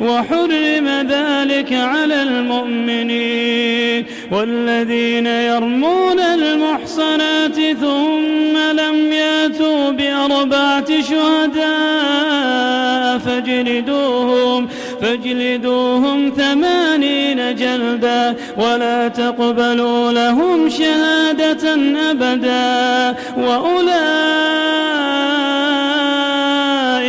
وحرم ذلك على المؤمنين والذين يرمون المحصنات ثم لم ياتوا بأربعة شهداء فاجلدوهم فاجلدوهم ثمانين جلدا ولا تقبلوا لهم شهادة أبدا. وأولئك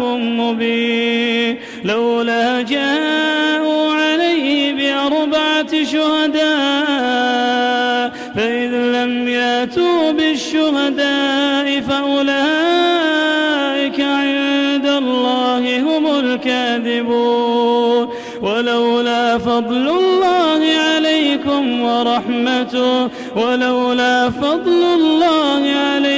مبين. لولا جاءوا عليه بأربعة شهداء فإذ لم يأتوا بالشهداء فأولئك عند الله هم الكاذبون. ولولا فضل الله عليكم ورحمته ولولا فضل الله عليكم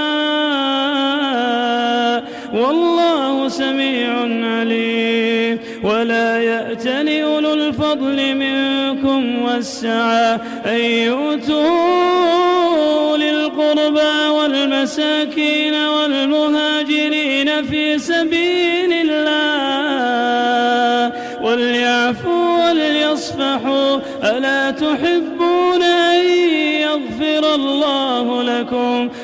والله سميع عليم. ولا يأتل أولو الفضل منكم والسعى. أن يؤتوا للقربى والمساكين والمهاجرين في سبيل الله. وليعفوا وليصفحوا. ألا تحبون أن يغفر الله لكم؟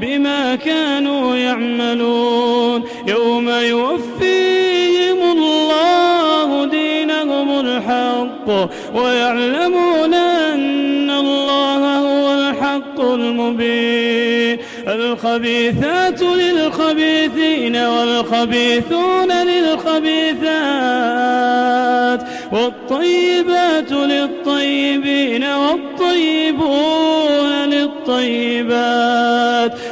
بما كانوا يعملون. يوم يوفيهم الله دينهم الحق ويعلمون أن الله هو الحق المبين. الخبيثات للخبيثين والخبيثون للخبيثات والطيبات للطيبين والطيبون للطيبات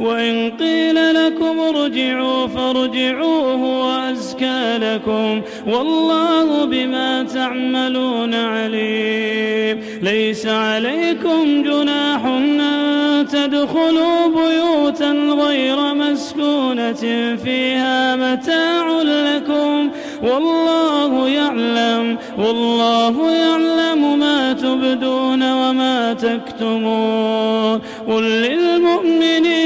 وإن قيل لكم ارجعوا فارجعوه وأزكى لكم والله بما تعملون عليم. ليس عليكم جناح أن تدخلوا بيوتا غير مسكونة فيها متاع لكم. والله يعلم والله يعلم ما تبدون وما تكتمون. قل للمؤمنين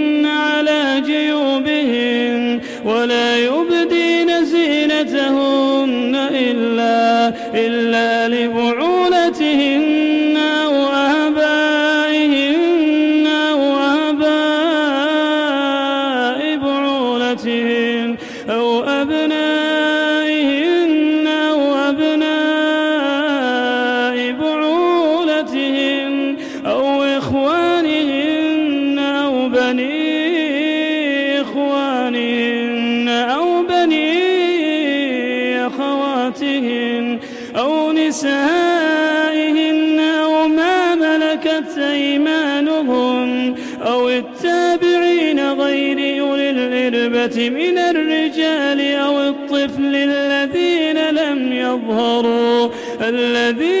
جيوبهن ولا يبدين زينتهن إلا, إلا لبعولتهن أو نسائهن أو ما ملكت أيمانهم أو التابعين غير أولي الإربة من الرجال أو الطفل الذين لم يظهروا الذين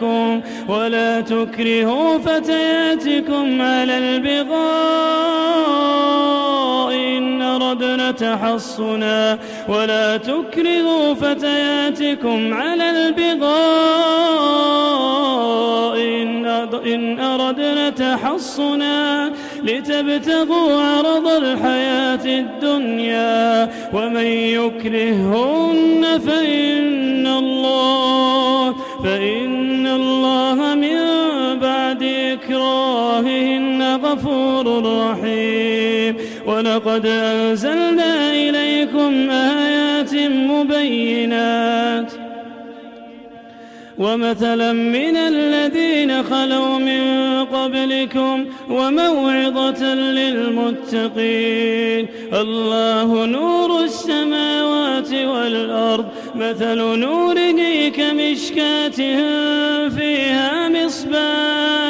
آتاكم ولا تكرهوا فتياتكم على البغاء. إن أردنا تحصنا ولا تكرهوا فتياتكم على البغاء. إن أردنا تحصنا لتبتغوا عرض الحياة الدنيا. ومن يكرههن فإن الله فإن غفور رحيم ولقد أنزلنا إليكم آيات مبينات. ومثلا من الذين خلوا من قبلكم وموعظة للمتقين. الله نور السماوات والأرض. مثل نوره كمشكاة فيها مصباح.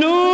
نور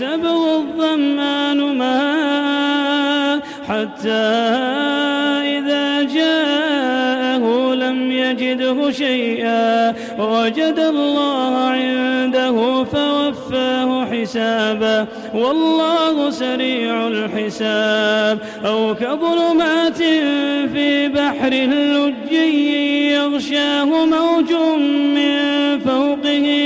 يحسبه الظمان ماء حتى إذا جاءه لم يجده شيئا وجد الله عنده فوفاه حسابا والله سريع الحساب. أو كظلمات في بحر لجي يغشاه موج من فوقه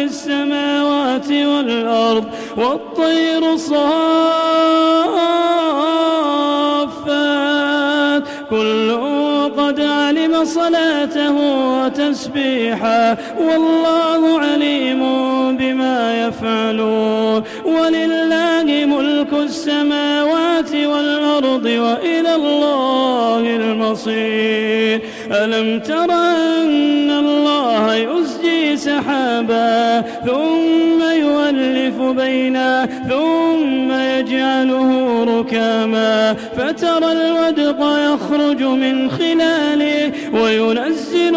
في السماوات والأرض والطير صافات. كل قد علم صلاته وتسبيحا والله عليم بما يفعلون. ولله ملك السماوات والأرض وإلى الله المصير. ألم تر أن الله سحابا ثم يؤلف بينا ثم يجعله ركاما. فترى الودق يخرج من خلاله وينزل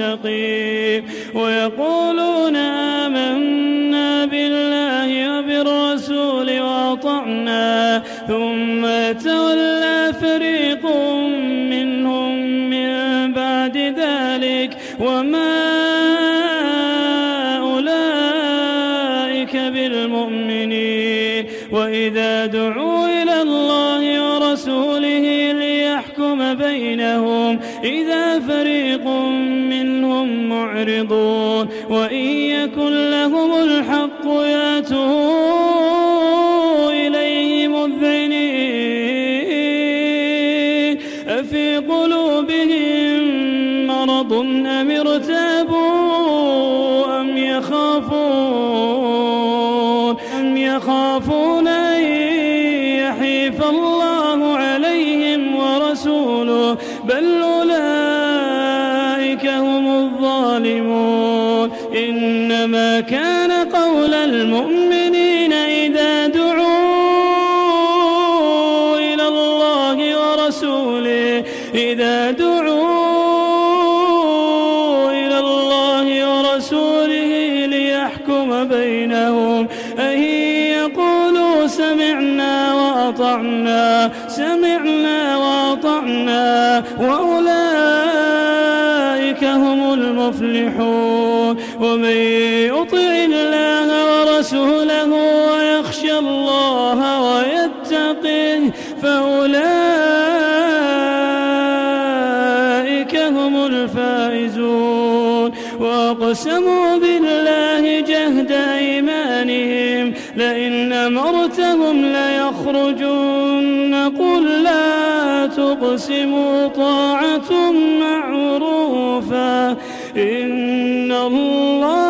مستقيم ويقولون آمنا بالله وبالرسول وأطعنا. ثم تولى فريق منهم من بعد ذلك. وما أولئك بالمؤمنين. وإذا دعوا إلى الله ورسوله ليحكم بينهم. إذا فريق منهم معرضون وإن يكن لهم الحق ياتوا إذا دعوا لئن أمرتهم ليخرجون. قل لا تقسموا طاعة معروفة. إن الله